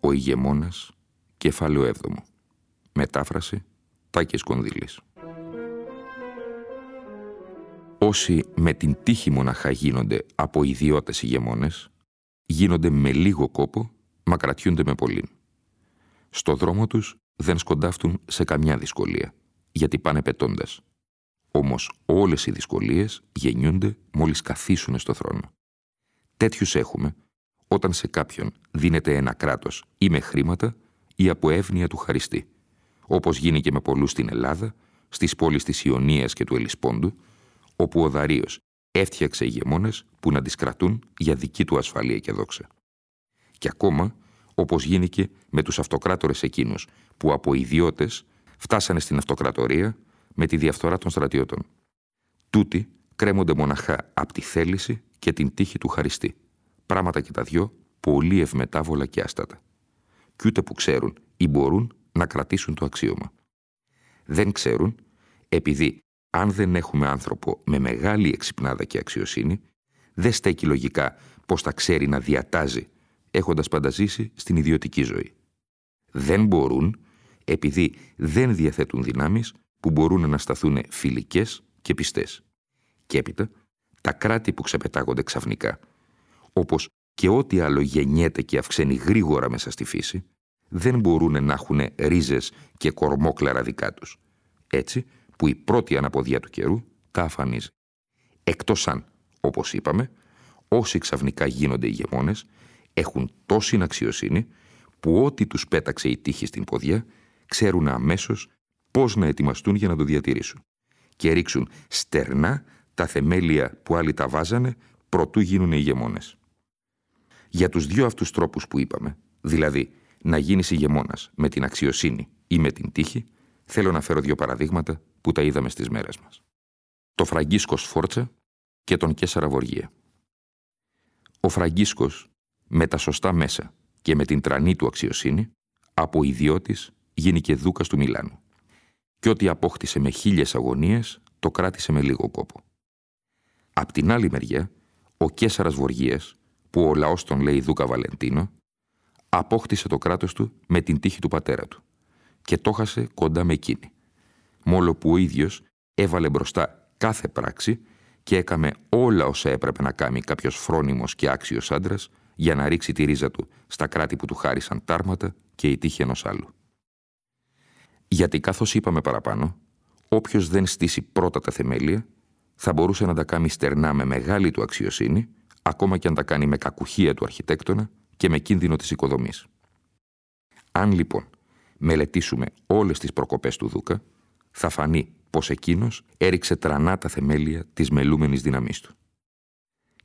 ο ηγεμόνας, κεφάλαιο έβδομο. Μετάφραση, Τάκης Κονδύλης. Όσοι με την τύχη μοναχά γίνονται από ιδιώτες ηγεμόνες, γίνονται με λίγο κόπο, μα κρατιούνται με πολύ. Στο δρόμο τους δεν σκοντάφτουν σε καμιά δυσκολία, γιατί πάνε πετώντας. Όμως όλες οι δυσκολίες γεννιούνται μόλις καθίσουν στο θρόνο. Τέτοιους έχουμε όταν σε κάποιον δίνεται ένα κράτος ή με χρήματα ή από εύνοια του χαριστή, όπως γίνει και με πολλούς στην Ελλάδα, στις πόλεις της Ιωνίας και του Ελισπόντου, όπου ο Δαρίος έφτιαξε ηγεμόνες που να τις κρατούν για δική του ασφαλεία και δόξα. Και ακόμα, όπως γίνηκε με τους αυτοκράτορες εκείνους που από ιδιώτες φτάσανε στην αυτοκρατορία με τη διαφθορά των στρατιώτων. Τούτοι κρέμονται μοναχά από τη θέληση και την τύχη του χαριστή πράγματα και τα δυο πολύ ευμετάβολα και άστατα. Κι ούτε που ξέρουν ή μπορούν να κρατήσουν το αξίωμα. Δεν ξέρουν, επειδή αν δεν έχουμε άνθρωπο με μεγάλη εξυπνάδα και αξιοσύνη, δεν στέκει λογικά πως θα ξέρει να διατάζει, έχοντας πάντα ζήσει στην ιδιωτική ζωή. Δεν μπορούν, επειδή δεν διαθέτουν δυνάμεις που μπορούν να σταθούν φιλικές και πιστές. Και έπειτα, τα κράτη που ξεπετάγονται ξαφνικά όπως και ό,τι άλλο γεννιέται και αυξαίνει γρήγορα μέσα στη φύση, δεν μπορούν να έχουν ρίζες και κορμόκλαρα δικά τους. Έτσι που η πρώτη αναποδιά του καιρού τα αφανίζει. Εκτός αν, όπως είπαμε, όσοι ξαφνικά γίνονται ηγεμόνες έχουν τόση αξιοσύνη που ό,τι τους πέταξε η τύχη στην ποδιά ξέρουν αμέσως πώς να ετοιμαστούν για να το διατηρήσουν και ρίξουν στερνά τα θεμέλια που άλλοι τα βάζανε προτού γίνουν ηγεμόνες. Για τους δύο αυτούς τρόπους που είπαμε, δηλαδή να γίνεις ηγεμόνας με την αξιοσύνη ή με την τύχη, θέλω να φέρω δύο παραδείγματα που τα είδαμε στις μέρες μας. Το Φραγκίσκος Φόρτσα και τον Κέσσαρα Βοργία. Ο Φραγκίσκος, με τα σωστά μέσα και με την τρανή του αξιοσύνη, από ιδιώτης γίνηκε δούκας του Μιλάνου. Και ό,τι απόκτησε με χίλιες αγωνίες, το κράτησε με λίγο κόπο. Απ' την άλλη μεριά, ο Κέσσαρας Βοργίας που ο λαός τον λέει Δούκα Βαλεντίνο, απόκτησε το κράτος του με την τύχη του πατέρα του και το χάσε κοντά με εκείνη. Μόλο που ο ίδιος έβαλε μπροστά κάθε πράξη και έκαμε όλα όσα έπρεπε να κάνει κάποιος φρόνιμος και άξιος άντρας για να ρίξει τη ρίζα του στα κράτη που του χάρισαν τάρματα και η τύχη ενός άλλου. Γιατί καθώς είπαμε παραπάνω, όποιος δεν στήσει πρώτα τα θεμέλια, θα μπορούσε να τα κάνει στερνά με μεγάλη του αξιοσύνη ακόμα και αν τα κάνει με κακουχία του αρχιτέκτονα και με κίνδυνο της οικοδομής. Αν λοιπόν μελετήσουμε όλες τις προκοπές του Δούκα, θα φανεί πως εκείνος έριξε τρανά τα θεμέλια της μελούμενης δύναμής του.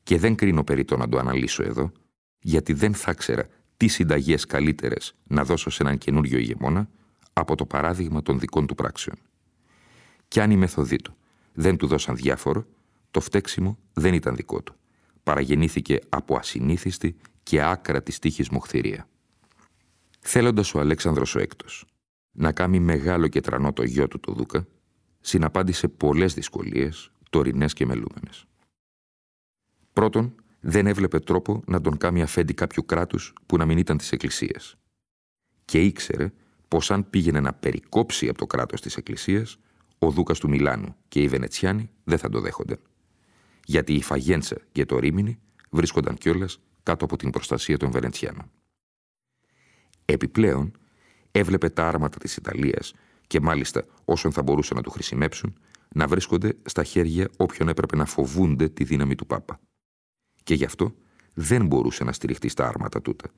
Και δεν κρίνω περί το να το αναλύσω εδώ, γιατί δεν θα ξέρα τι συνταγές καλύτερες να δώσω σε έναν καινούριο ηγεμόνα από το παράδειγμα των δικών του πράξεων. Κι αν η μεθοδοί του δεν του δώσαν διάφορο, το φταίξιμο δεν ήταν δικό του παραγεννήθηκε από ασυνήθιστη και άκρα της τύχης μοχθηρία. Θέλοντας ο Αλέξανδρος ο Έκτος να κάνει μεγάλο και τρανό το γιο του το Δούκα, συναπάντησε πολλές δυσκολίες, τωρινές και μελούμενες. Πρώτον, δεν έβλεπε τρόπο να τον κάνει αφέντη κάποιου κράτους που να μην ήταν της Εκκλησίας. Και ήξερε πως αν πήγαινε να περικόψει από το κράτος της Εκκλησίας, ο Δούκας του Μιλάνου και οι Βενετσιάνοι δεν θα το δέχονταν γιατί η Φαγέντσα και το Ρίμινι βρίσκονταν κιόλας κάτω από την προστασία των Βενετσιάνων. Επιπλέον, έβλεπε τα άρματα της Ιταλίας και μάλιστα όσων θα μπορούσαν να του χρησιμεύσουν, να βρίσκονται στα χέρια όποιον έπρεπε να φοβούνται τη δύναμη του Πάπα. Και γι' αυτό δεν μπορούσε να στηριχτεί στα άρματα τούτα,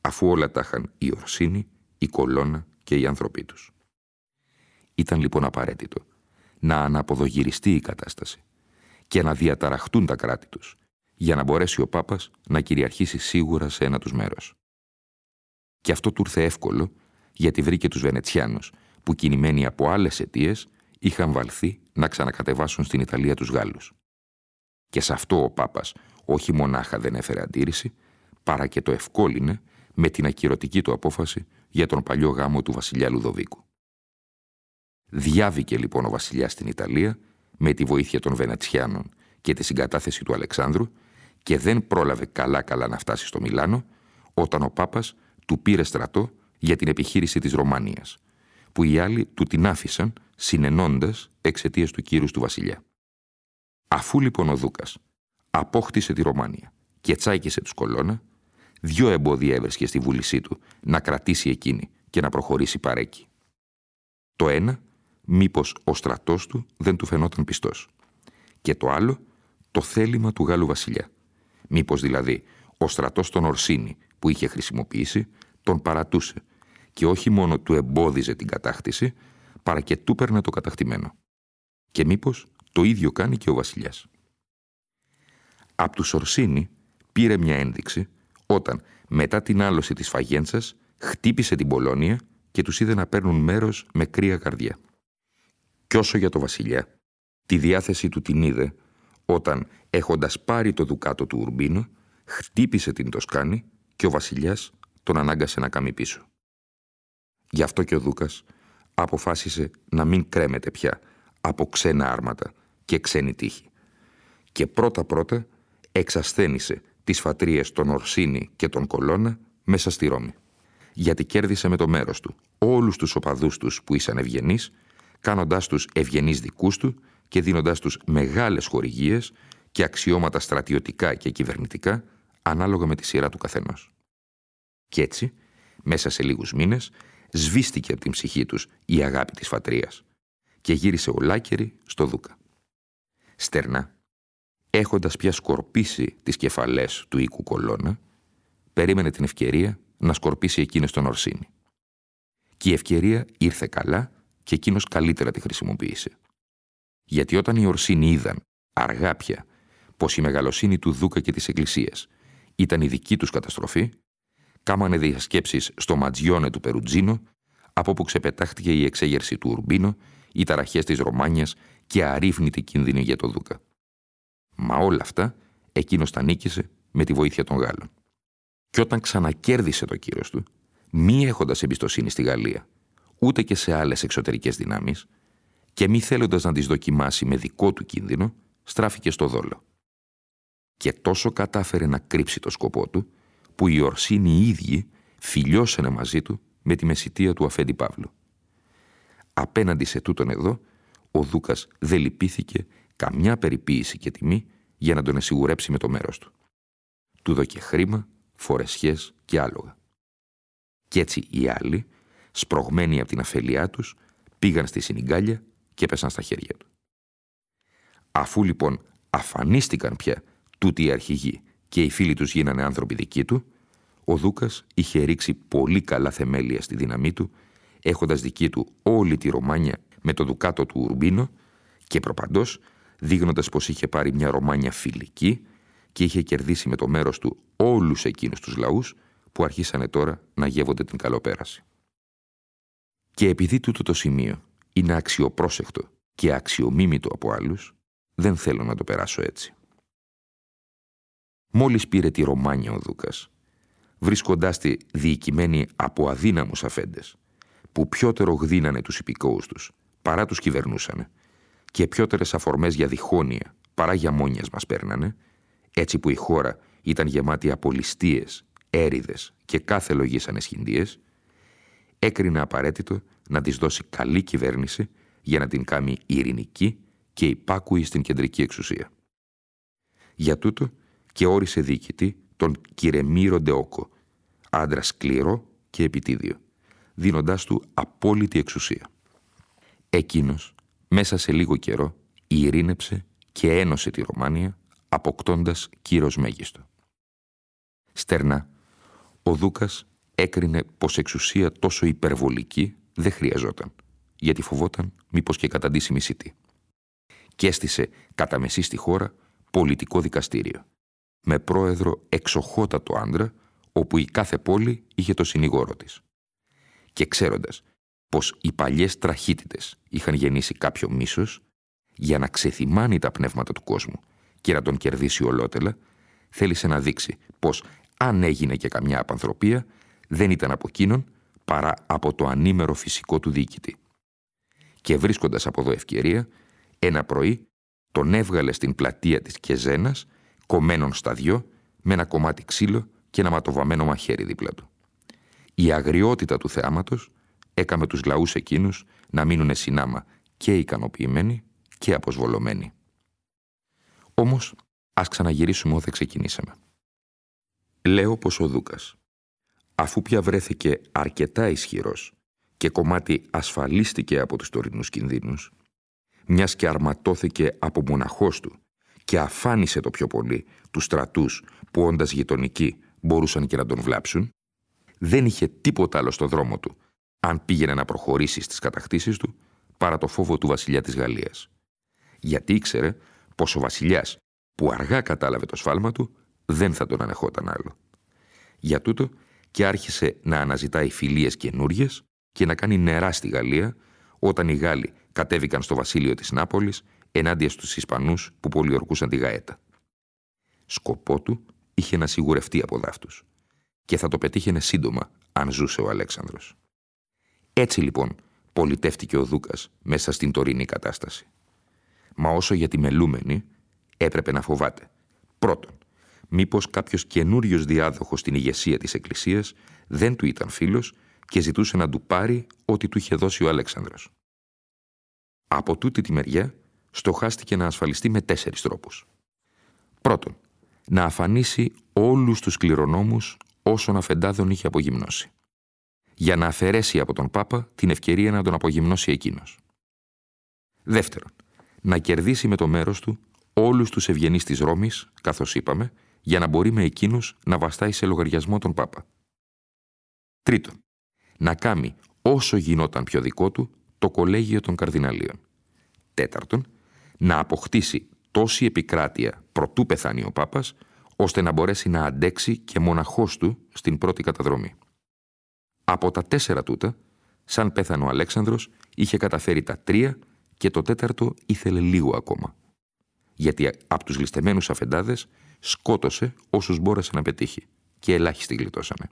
αφού όλα τα είχαν η Ορσίνη, η Κολόνα και οι άνθρωποι τους. Ήταν λοιπόν απαραίτητο να αναποδογυριστεί η κατάσταση και να διαταραχτούν τα κράτη τους, για να μπορέσει ο Πάπας να κυριαρχήσει σίγουρα σε ένα τους μέρος. Και αυτό του ήρθε εύκολο, γιατί βρήκε τους Βενετσιάνους, που κινημένοι από άλλες αιτίες είχαν βαλθεί να ξανακατεβάσουν στην Ιταλία τους Γάλλους. Και σε αυτό ο Πάπας όχι μονάχα δεν έφερε αντίρρηση, παρά και το ευκόλυνε με την ακυρωτική του απόφαση για τον παλιό γάμο του βασιλιά Λουδοβίκου. Διάβηκε λοιπόν ο βασιλιάς στην Ιταλία με τη βοήθεια των Βενετσιάνων και τη συγκατάθεση του Αλεξάνδρου και δεν πρόλαβε καλά-καλά να φτάσει στο Μιλάνο όταν ο Πάπας του πήρε στρατό για την επιχείρηση της Ρωμανίας, που οι άλλοι του την άφησαν συνενώντας εξαιτίας του κύρους του βασιλιά. Αφού λοιπόν ο Δούκας απόκτησε τη Ρωμάνια και τσάκισε τους κολόνα, δυο εμπόδια έβρισκε στη βούλησή του να κρατήσει εκείνη και να προχωρήσει παρέκει. Το ένα, μήπως ο στρατός του δεν του φαινόταν πιστός. Και το άλλο, το θέλημα του Γάλλου βασιλιά. Μήπως δηλαδή ο στρατός των Ορσίνη που είχε χρησιμοποιήσει τον παρατούσε και όχι μόνο του εμπόδιζε την κατάκτηση, παρά και του παίρνε το κατακτημένο. Και μήπως το ίδιο κάνει και ο βασιλιάς. Απ' τους Ορσίνη πήρε μια ένδειξη όταν μετά την άλωση της Φαγέντσας χτύπησε την Πολώνια και τους είδε να παίρνουν μέρος με κρύα καρδιά. Κι όσο για το βασιλιά, τη διάθεση του την είδε όταν, έχοντας πάρει το δουκάτο του Ουρμπίνο, χτύπησε την Τοσκάνη και ο βασιλιάς τον ανάγκασε να κάνει πίσω. Γι' αυτό και ο Δούκας αποφάσισε να μην κρέμεται πια από ξένα άρματα και ξένη τύχη. Και πρώτα-πρώτα εξασθένησε τις φατρίες των Ορσίνη και των Κολώνα μέσα στη Ρώμη. Γιατί κέρδισε με το μέρος του όλους τους οπαδούς τους που ήσαν ευγενείς, κάνοντάς τους ευγενείς δικούς του και δίνοντάς τους μεγάλες χορηγίες και αξιώματα στρατιωτικά και κυβερνητικά ανάλογα με τη σειρά του καθενός. Κι έτσι, μέσα σε λίγους μήνες, σβήστηκε από την ψυχή τους η αγάπη της φατρίας και γύρισε ολάκερη στο Δούκα. Στερνά, έχοντας πια σκορπίσει τις κεφαλές του οίκου κολόνα, περίμενε την ευκαιρία να σκορπίσει εκείνες τον Ορσίνη. Και η ευκαιρία ήρθε καλά και εκείνος καλύτερα τη χρησιμοποίησε. Γιατί όταν οι Ορσίνοι είδαν, αργά πια, πως η μεγαλοσύνη του Δούκα και της Εκκλησίας ήταν η δική τους καταστροφή, κάμανε διασκέψεις στο Ματζιόνε του Περουτζίνο, από όπου ξεπετάχτηκε η εξέγερση του Ουρμπίνο, οι ταραχές της Ρωμάνιας και αρρύφνητη κίνδυνη για το Δούκα. Μα όλα αυτά εκείνος τα νίκησε με τη βοήθεια των Γάλλων. Και όταν ξανακέρδισε το κύρος του, μη έχοντας εμπιστοσύνη στη Γαλλία, ούτε και σε άλλες εξωτερικές δυνάμεις, και μη θέλοντας να τις δοκιμάσει με δικό του κίνδυνο, στράφηκε στο δόλο. Και τόσο κατάφερε να κρύψει το σκοπό του, που οι Ορσίνοι οι ίδιοι φιλιώσανε μαζί του με τη μεσητεία του Αφέντη Παύλου. Απέναντι σε τούτον εδώ, ο Δούκας δεν λυπήθηκε καμιά περιποίηση και τιμή για να τον εσυγουρέψει με το μέρος του. Του δώκε χρήμα, φορεσιές και άλογα. Κι έτσι οι άλλοι, σπρωγμένοι από την αφελιά τους, πήγαν στη συνιγκάλια και έπεσαν στα χέρια του. Αφού λοιπόν αφανίστηκαν πια τούτοι οι αρχηγοί και οι φίλοι τους γίνανε άνθρωποι δικοί του, ο Δούκας είχε ρίξει πολύ καλά θεμέλια στη δύναμή του, έχοντας δική του όλη τη Ρωμάνια με το δουκάτο του Ουρμπίνο και προπαντός δείχνοντας πως είχε πάρει μια Ρωμάνια φιλική και είχε κερδίσει με το μέρος του όλους εκείνους τους λαούς που αρχίσανε τώρα να γεύονται την καλοπέραση. Και επειδή τούτο το σημείο είναι αξιοπρόσεκτο και αξιομίμητο από άλλους, δεν θέλω να το περάσω έτσι. Μόλις πήρε τη Ρωμάνια ο Δούκας, βρίσκοντάς τη διοικημένη από αδύναμους αφέντες, που πιότερο γδίνανε τους υπηκόους τους, παρά τους κυβερνούσανε, και πιότερες αφορμές για διχόνοια παρά για μόνιας μας παίρνανε, έτσι που η χώρα ήταν γεμάτη από ληστείες, έριδες και κάθε λογής ανεσχυντίες, έκρινε απαραίτητο να της δώσει καλή κυβέρνηση για να την κάνει ειρηνική και υπάκουη στην κεντρική εξουσία. Για τούτο και όρισε διοικητή τον Κυρεμίρο Ντεόκο, άντρα σκληρό και επιτίδιο, δίνοντάς του απόλυτη εξουσία. Εκείνος, μέσα σε λίγο καιρό, ειρήνεψε και ένωσε τη Ρωμάνια, αποκτώντας κύρος μέγιστο. Στερνά, ο Δούκας έκρινε πως εξουσία τόσο υπερβολική δεν χρειαζόταν, γιατί φοβόταν μήπως και καταντήσει μισητή. Και έστησε κατά μεσή στη χώρα πολιτικό δικαστήριο, με πρόεδρο εξοχότατο άντρα, όπου η κάθε πόλη είχε το συνηγόρο της. Και ξέροντας πως οι παλιές τραχύτητες είχαν γεννήσει κάποιο μίσος, για να ξεθυμάνει τα πνεύματα του κόσμου και να τον κερδίσει ολότελα, θέλησε να δείξει πως αν έγινε και καμιά απανθρωπία, δεν ήταν από εκείνον παρά από το ανήμερο φυσικό του διοικητή. Και βρίσκοντας από εδώ ευκαιρία, ένα πρωί τον έβγαλε στην πλατεία της Κεζένας, κομμένον στα δυο, με ένα κομμάτι ξύλο και ένα ματοβαμένο μαχαίρι δίπλα του. Η αγριότητα του θεάματος έκαμε τους λαούς εκείνους να μείνουν συνάμα και ικανοποιημένοι και αποσβολωμένοι. Όμως, ας ξαναγυρίσουμε όθε ξεκινήσαμε. Λέω πως ο Δούκας, αφού πια βρέθηκε αρκετά ισχυρός και κομμάτι ασφαλίστηκε από τους τωρινούς κινδύνους, μιας και αρματώθηκε από μοναχός του και αφάνισε το πιο πολύ τους στρατούς που όντας γειτονικοί μπορούσαν και να τον βλάψουν, δεν είχε τίποτα άλλο στο δρόμο του αν πήγαινε να προχωρήσει στις κατακτήσεις του παρά το φόβο του βασιλιά της Γαλλίας. Γιατί ήξερε πως ο βασιλιάς που αργά κατάλαβε το σφάλμα του δεν θα τον ανεχόταν άλλο. Για τούτο και άρχισε να αναζητάει φιλίες καινούριε και να κάνει νερά στη Γαλλία όταν οι Γάλλοι κατέβηκαν στο βασίλειο της Νάπολης ενάντια στους Ισπανούς που πολιορκούσαν τη Γαέτα. Σκοπό του είχε να σιγουρευτεί από δάφτους και θα το πετύχαινε σύντομα αν ζούσε ο Αλέξανδρος. Έτσι λοιπόν πολιτεύτηκε ο Δούκας μέσα στην τωρινή κατάσταση. Μα όσο για τη μελούμενη έπρεπε να φοβάται. Πρώτον, μήπως κάποιος καινούριος διάδοχος στην ηγεσία της Εκκλησίας δεν του ήταν φίλος και ζητούσε να του πάρει ό,τι του είχε δώσει ο Αλέξανδρος. Από τούτη τη μεριά στοχάστηκε να ασφαλιστεί με τέσσερις τρόπους. Πρώτον, να αφανίσει όλους τους κληρονόμους όσων αφεντάδων είχε απογυμνώσει. Για να αφαιρέσει από τον Πάπα την ευκαιρία να τον απογυμνώσει εκείνος. Δεύτερον, να κερδίσει με το μέρος του όλους τους ευγενείς της Ρώμης, καθώς είπαμε, για να μπορεί με εκείνους να βαστάει σε λογαριασμό τον Πάπα. Τρίτον, να κάνει όσο γινόταν πιο δικό του το κολέγιο των καρδιναλίων. Τέταρτον, να αποκτήσει τόση επικράτεια προτού πεθάνει ο Πάπας, ώστε να μπορέσει να αντέξει και μοναχός του στην πρώτη καταδρομή. Από τα τέσσερα τούτα, σαν πέθανε ο Αλέξανδρος, είχε καταφέρει τα τρία και το τέταρτο ήθελε λίγο ακόμα. Γιατί από τους ληστεμένους αφεντάδες σκότωσε όσους μπόρεσε να πετύχει και ελάχιστοι γλιτώσανε.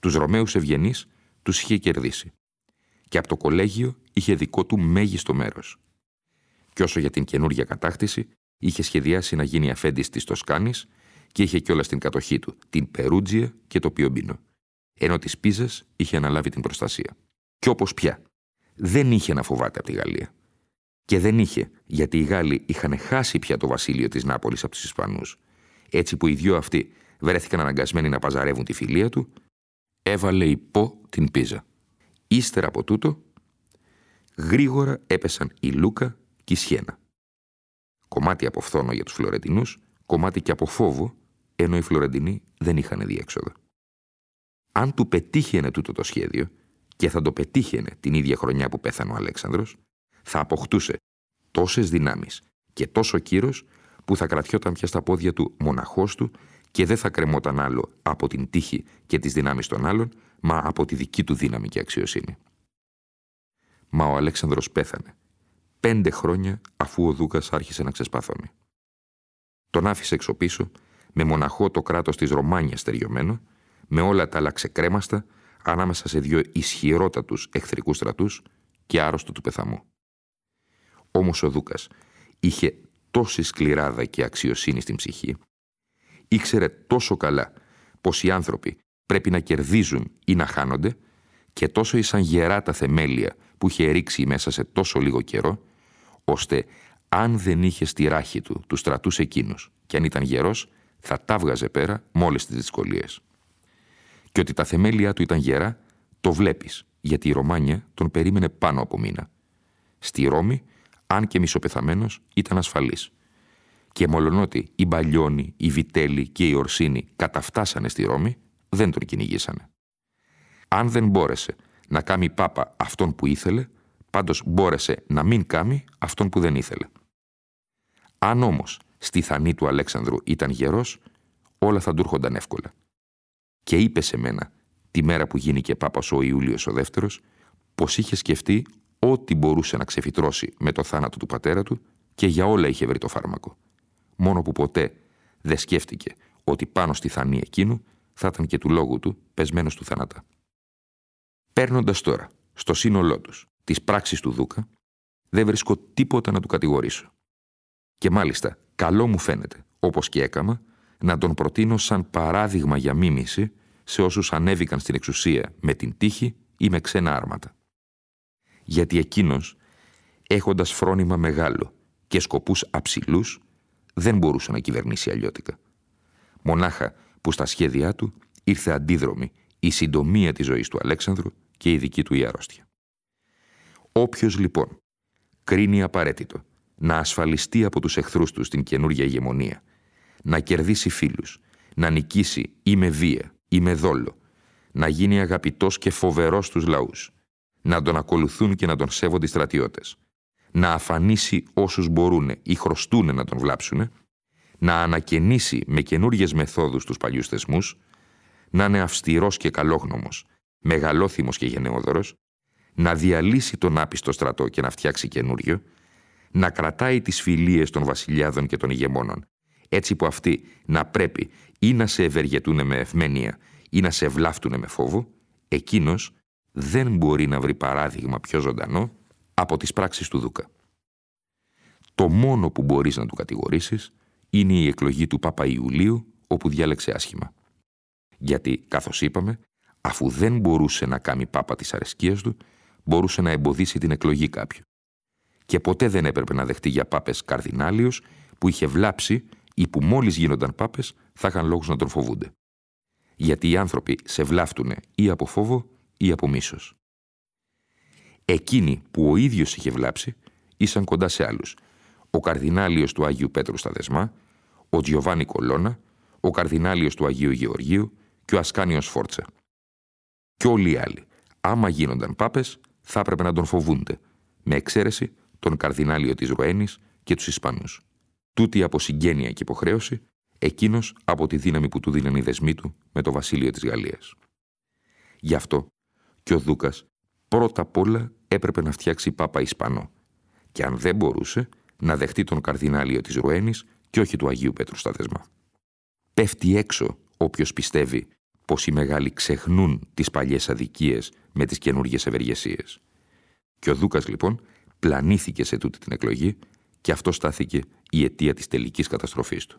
Τους Ρωμαίους ευγενείς τους είχε κερδίσει και από το κολέγιο είχε δικό του μέγιστο μέρος. Και όσο για την καινούργια κατάκτηση, είχε σχεδιάσει να γίνει αφέντης της Τοσκάνης και είχε κιόλας στην κατοχή του την Περούτζια και το Πιομπίνο, ενώ της Πίζας είχε αναλάβει την προστασία. Κι όπως πια, δεν είχε να φοβάται από τη Γαλλία. Και δεν είχε, γιατί οι Γάλλοι είχαν χάσει πια το βασίλειο της Νάπολης από τους Ισπανούς. Έτσι που οι δυο αυτοί βρέθηκαν αναγκασμένοι να παζαρεύουν τη φιλία του, έβαλε υπό την Πίζα. Ύστερα από τούτο, γρήγορα έπεσαν η Λούκα και η Σιένα. Κομμάτι από φθόνο για τους Φλωρεντινούς, κομμάτι και από φόβο, ενώ οι Φλωρεντινοί δεν είχαν διέξοδο. Αν του πετύχαινε τούτο το σχέδιο, και θα το πετύχαινε την ίδια χρονιά που πέθανε ο Αλέξανδρος, θα αποκτούσε τόσες δυνάμεις και τόσο κύρος που θα κρατιόταν πια στα πόδια του μοναχός του και δεν θα κρεμόταν άλλο από την τύχη και τις δυνάμεις των άλλων, μα από τη δική του δύναμη και αξιοσύνη. Μα ο Αλέξανδρος πέθανε, πέντε χρόνια αφού ο Δούκας άρχισε να ξεσπαθώνει. Τον άφησε έξω πίσω, με μοναχό το κράτος της Ρωμάνιας στεριωμένο, με όλα τα άλλα ξεκρέμαστα, ανάμεσα σε δύο ισχυρότατους εχθρικούς στρατούς και άρρωστο του πεθαμού. Όμως ο Δούκας είχε τόση σκληράδα και αξιοσύνη στην ψυχή, ήξερε τόσο καλά πως οι άνθρωποι πρέπει να κερδίζουν ή να χάνονται και τόσο ήσαν γερά τα θεμέλια που είχε ρίξει μέσα σε τόσο λίγο καιρό, ώστε αν δεν είχε στη ράχη του τους στρατούς εκείνους και αν ήταν γερός, θα τα βγαζε πέρα με όλες τις δυσκολίες. Και ότι τα θεμέλια του ήταν γερά, Το βλέπεις, γιατί η Ρωμάνια τον περίμενε πάνω από μήνα. Στη Ρώμη, αν και μισοπεθαμένος, ήταν ασφαλής. Και μολονότι οι Μπαλιόνι, οι Βιτέλη και οι Ορσίνοι καταφτάσανε στη Ρώμη, δεν τον κυνηγήσανε. Αν δεν μπόρεσε να κάνει πάπα αυτόν που ήθελε, πάντως μπόρεσε να μην κάνει αυτόν που δεν ήθελε. Αν όμως στη θανή του Αλέξανδρου ήταν γερός, όλα θα του έρχονταν εύκολα. Και είπε σε μένα, τη μέρα που γίνηκε πάπας ο Ιούλιος ο δεύτερος, πως είχε σκεφτεί ό,τι μπορούσε να ξεφυτρώσει με το θάνατο του πατέρα του και για όλα είχε βρει το φάρμακο. Μόνο που ποτέ δεν σκέφτηκε ότι πάνω στη θανή εκείνου θα ήταν και του λόγου του πεσμένος του θάνατα. Παίρνοντας τώρα στο σύνολό τους τις πράξεις του Δούκα, δεν βρίσκω τίποτα να του κατηγορήσω. Και μάλιστα, καλό μου φαίνεται, όπως και έκαμα, να τον προτείνω σαν παράδειγμα για μίμηση σε όσους ανέβηκαν στην εξουσία με την τύχη ή με ξένα άρματα. Γιατί εκείνος, έχοντας φρόνημα μεγάλο και σκοπούς αψηλούς, δεν μπορούσε να κυβερνήσει αλλιώτικα. Μονάχα που στα σχέδιά του ήρθε αντίδρομη η συντομία της ζωής του Αλέξανδρου και η δική του η αρρώστια. Όποιος λοιπόν κρίνει απαραίτητο να ασφαλιστεί από τους εχθρούς του στην καινούργια ηγεμονία, να κερδίσει φίλους, να νικήσει ή με βία ή με δόλο, να γίνει αγαπητός και φοβερός στους λαούς, να τον ακολουθούν και να τον σέβονται οι στρατιώτες, να αφανίσει όσους μπορούν ή χρωστούν να τον βλάψουν, να ανακαινήσει με καινούργιες μεθόδους τους παλιούς θεσμούς, να είναι αυστηρός και καλόγνωμος, μεγαλόθυμος και γενναιόδωρος, να διαλύσει τον άπιστο στρατό και να φτιάξει καινούριο, να κρατάει τις φιλίες των βασιλιάδων και των ηγεμόνων, έτσι που αυτοί να πρέπει ή να σε ευεργετούν με ευμένεια ή να σε βλάφτουν με φόβο, εκείνος δεν μπορεί να βρει παράδειγμα πιο ζωντανό από τις πράξεις του Δούκα. Το μόνο που μπορείς να του κατηγορήσεις είναι η εκλογή του Πάπα Ιουλίου όπου διάλεξε άσχημα. Γιατί, καθώς είπαμε, αφού δεν μπορούσε να κάνει Πάπα της αρεσκίας του, μπορούσε να εμποδίσει την εκλογή κάποιου. Και ποτέ δεν έπρεπε να δεχτεί για Πάπες καρδινάλιος που είχε βλάψει ή που μόλις γίνονταν Πάπες θα είχαν λόγους να τον φοβούνται. Γιατί οι άνθρωποι σε βλάφτουνε ή από φόβο ή από μίσος. Εκείνοι που ο ίδιος είχε βλάψει ήσαν κοντά σε άλλους. Ο καρδινάλιος του Αγίου Πέτρου στα Δεσμά, ο Τζιοβάνι Κολώνα, ο καρδινάλιος του Αγίου Γεωργίου και ο Ασκάνιος Φόρτσα. Και όλοι οι άλλοι, άμα γίνονταν πάπες, θα έπρεπε να τον φοβούνται, με εξαίρεση τον καρδινάλιο της Ροένης και τους Ισπανούς. Τούτη από συγγένεια και υποχρέωση, εκείνος από τη δύναμη που του δίναν οι δεσμοί του με το βασίλειο της Γαλλίας. Γι' αυτό και ο Δούκας πρώτα απ' όλα έπρεπε να φτιάξει Πάπα Ισπανό και αν δεν μπορούσε να δεχτεί τον καρδινάλιο της Ρουένης και όχι του Αγίου Πέτρου στα δεσμά. Πέφτει έξω όποιος πιστεύει πως οι μεγάλοι ξεχνούν τις παλιές αδικίες με τις καινούργιες ευεργεσίες. Και ο Δούκας λοιπόν πλανήθηκε σε τούτη την εκλογή και αυτό στάθηκε η αιτία της τελικής καταστροφής του.